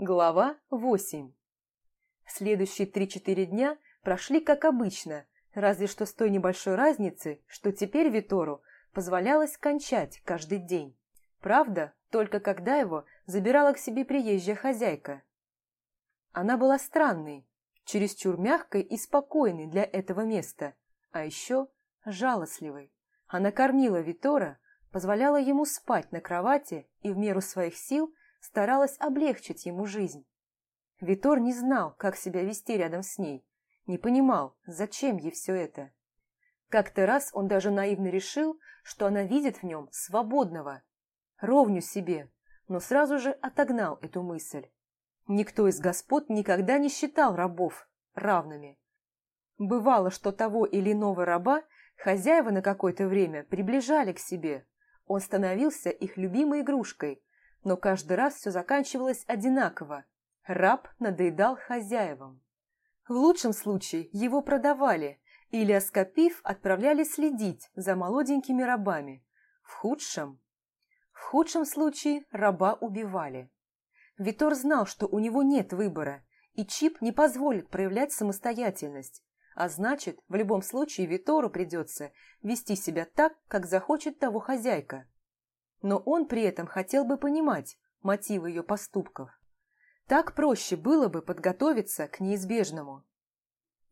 Глава 8 Следующие три-четыре дня прошли как обычно, разве что с той небольшой разницей, что теперь Витору позволялось кончать каждый день. Правда, только когда его забирала к себе приезжая хозяйка. Она была странной, чересчур мягкой и спокойной для этого места, а еще жалостливой. Она кормила Витора, позволяла ему спать на кровати и в меру своих сил старалась облегчить ему жизнь. Витор не знал, как себя вести рядом с ней, не понимал, зачем ей все это. Как-то раз он даже наивно решил, что она видит в нем свободного, ровню себе, но сразу же отогнал эту мысль. Никто из господ никогда не считал рабов равными. Бывало, что того или иного раба хозяева на какое-то время приближали к себе. Он становился их любимой игрушкой, но каждый раз все заканчивалось одинаково. Раб надоедал хозяевам. В лучшем случае его продавали, или, оскопив, отправляли следить за молоденькими рабами. В худшем... В худшем случае раба убивали. Витор знал, что у него нет выбора, и чип не позволит проявлять самостоятельность, а значит, в любом случае Витору придется вести себя так, как захочет того хозяйка но он при этом хотел бы понимать мотивы ее поступков. Так проще было бы подготовиться к неизбежному.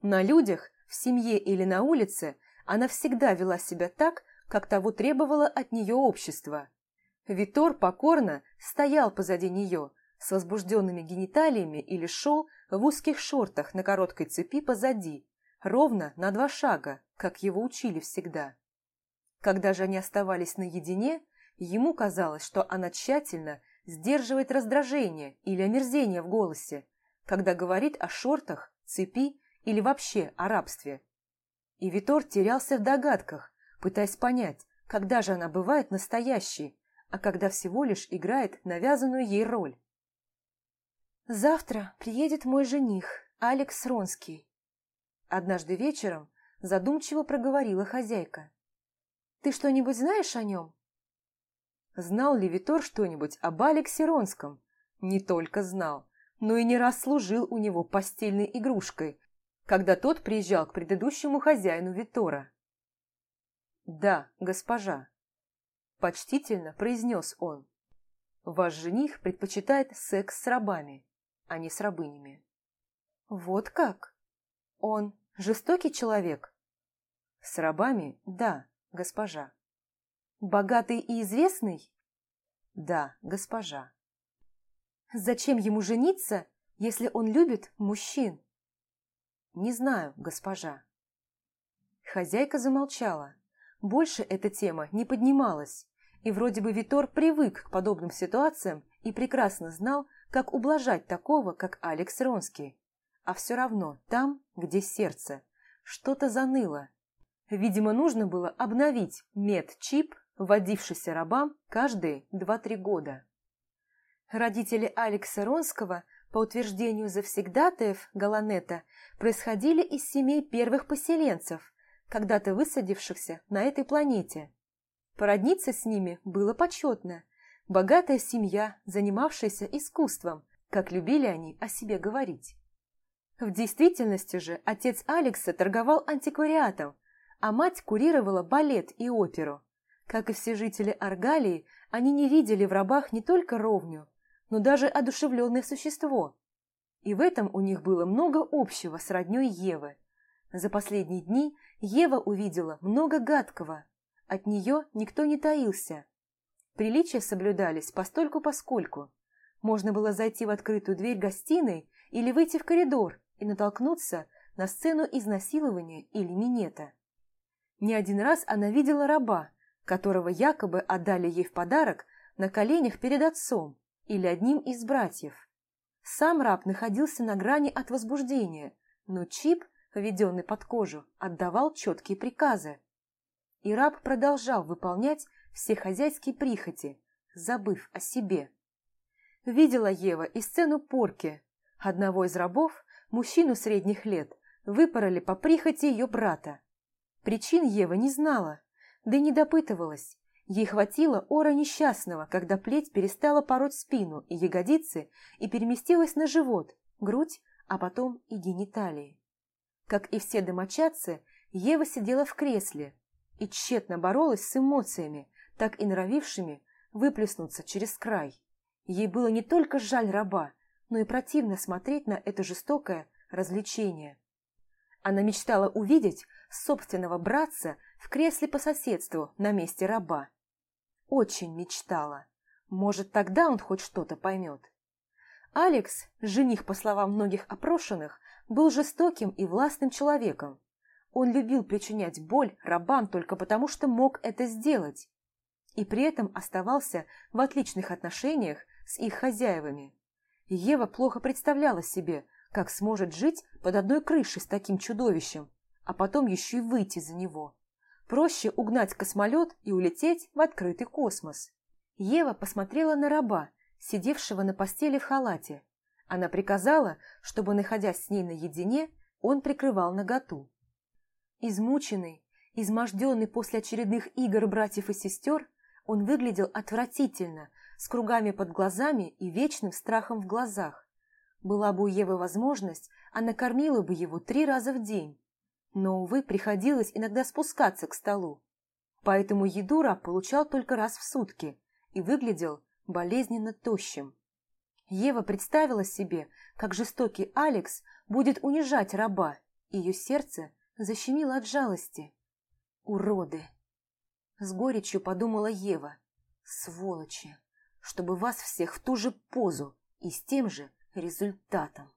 На людях, в семье или на улице она всегда вела себя так, как того требовало от нее общество. Витор покорно стоял позади нее, с возбужденными гениталиями или шел в узких шортах на короткой цепи позади, ровно на два шага, как его учили всегда. Когда же они оставались наедине, Ему казалось, что она тщательно сдерживает раздражение или омерзение в голосе, когда говорит о шортах, цепи или вообще о рабстве. И Витор терялся в догадках, пытаясь понять, когда же она бывает настоящей, а когда всего лишь играет навязанную ей роль. «Завтра приедет мой жених, Алекс Ронский», — однажды вечером задумчиво проговорила хозяйка. «Ты что-нибудь знаешь о нем?» Знал ли Витор что-нибудь об Алексе Ронском? Не только знал, но и не раз служил у него постельной игрушкой, когда тот приезжал к предыдущему хозяину Витора. «Да, госпожа», – почтительно произнес он. «Ваш жених предпочитает секс с рабами, а не с рабынями». «Вот как? Он жестокий человек?» «С рабами – да, госпожа». Богатый и известный? Да, госпожа. Зачем ему жениться, если он любит мужчин? Не знаю, госпожа. Хозяйка замолчала. Больше эта тема не поднималась, и вроде бы Витор привык к подобным ситуациям и прекрасно знал, как ублажать такого, как Алекс Ронский. А все равно там, где сердце, что-то заныло. Видимо, нужно было обновить мед-чип вводившийся рабам каждые 2-3 года. Родители Алекса Ронского, по утверждению завсегдатаев Галанета, происходили из семей первых поселенцев, когда-то высадившихся на этой планете. Породниться с ними было почетно. Богатая семья, занимавшаяся искусством, как любили они о себе говорить. В действительности же отец Алекса торговал антиквариатом, а мать курировала балет и оперу. Как и все жители Аргалии, они не видели в рабах не только ровню, но даже одушевленное существо. И в этом у них было много общего с родней Евы. За последние дни Ева увидела много гадкого. От нее никто не таился. Приличия соблюдались постольку-поскольку. Можно было зайти в открытую дверь гостиной или выйти в коридор и натолкнуться на сцену изнасилования или минета. Не один раз она видела раба, которого якобы отдали ей в подарок на коленях перед отцом или одним из братьев. Сам раб находился на грани от возбуждения, но чип, введенный под кожу, отдавал четкие приказы. И раб продолжал выполнять все хозяйские прихоти, забыв о себе. Видела Ева и сцену порки. Одного из рабов, мужчину средних лет, выпороли по прихоти ее брата. Причин Ева не знала, да и не допытывалась. Ей хватило ора несчастного, когда плеть перестала пороть спину и ягодицы и переместилась на живот, грудь, а потом и гениталии. Как и все домочадцы, Ева сидела в кресле и тщетно боролась с эмоциями, так и норовившими выплеснуться через край. Ей было не только жаль раба, но и противно смотреть на это жестокое развлечение. Она мечтала увидеть собственного братца в кресле по соседству на месте раба. Очень мечтала. Может, тогда он хоть что-то поймет. Алекс, жених, по словам многих опрошенных, был жестоким и властным человеком. Он любил причинять боль рабам только потому, что мог это сделать, и при этом оставался в отличных отношениях с их хозяевами. Ева плохо представляла себе, как сможет жить под одной крышей с таким чудовищем, а потом еще и выйти за него. Проще угнать космолет и улететь в открытый космос. Ева посмотрела на раба, сидевшего на постели в халате. Она приказала, чтобы, находясь с ней наедине, он прикрывал наготу. Измученный, изможденный после очередных игр братьев и сестер, он выглядел отвратительно, с кругами под глазами и вечным страхом в глазах. Была бы у Евы возможность, она кормила бы его три раза в день. Но, увы, приходилось иногда спускаться к столу. Поэтому еду раб получал только раз в сутки и выглядел болезненно тощим. Ева представила себе, как жестокий Алекс будет унижать раба, и ее сердце защемило от жалости. «Уроды!» С горечью подумала Ева. «Сволочи! Чтобы вас всех в ту же позу и с тем же результатом!»